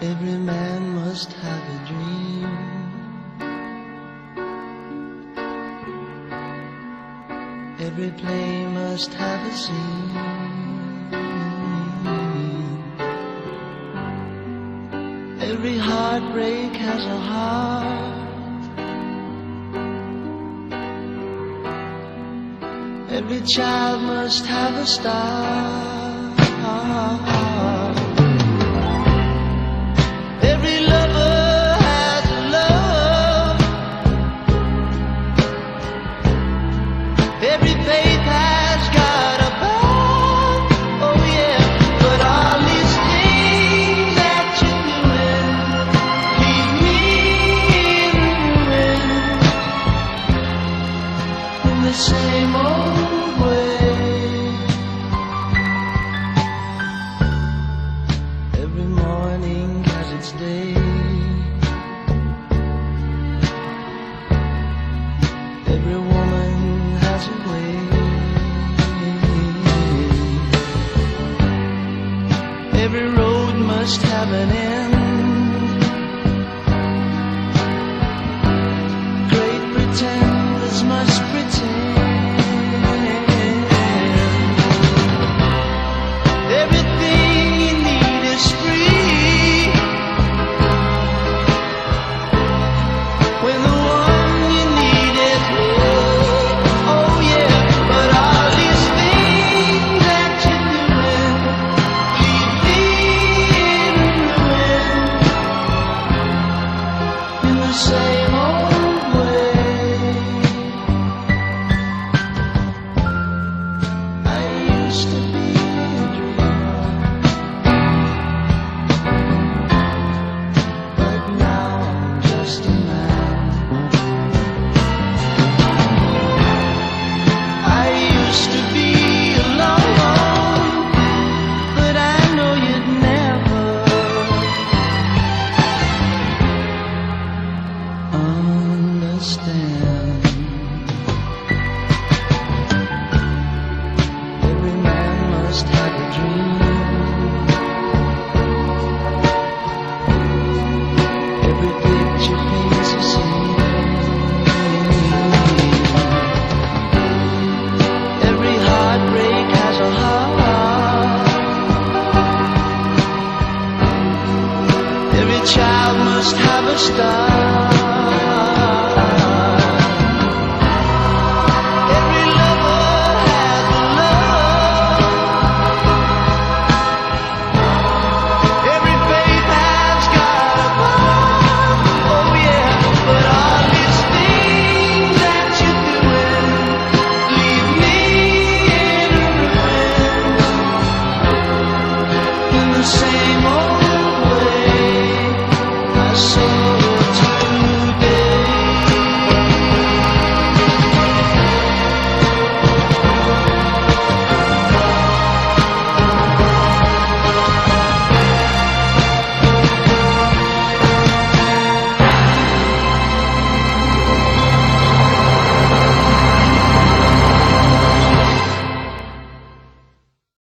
Every man must have a dream. Every play must have a scene. Every heartbreak has a heart. Every child must have a star. Same old way. Every morning has its day. Every woman has a way. Every road must have an end. Understand. Every man must have a dream. Every picture paints a scene. Every heartbreak has a. Every child must have a star.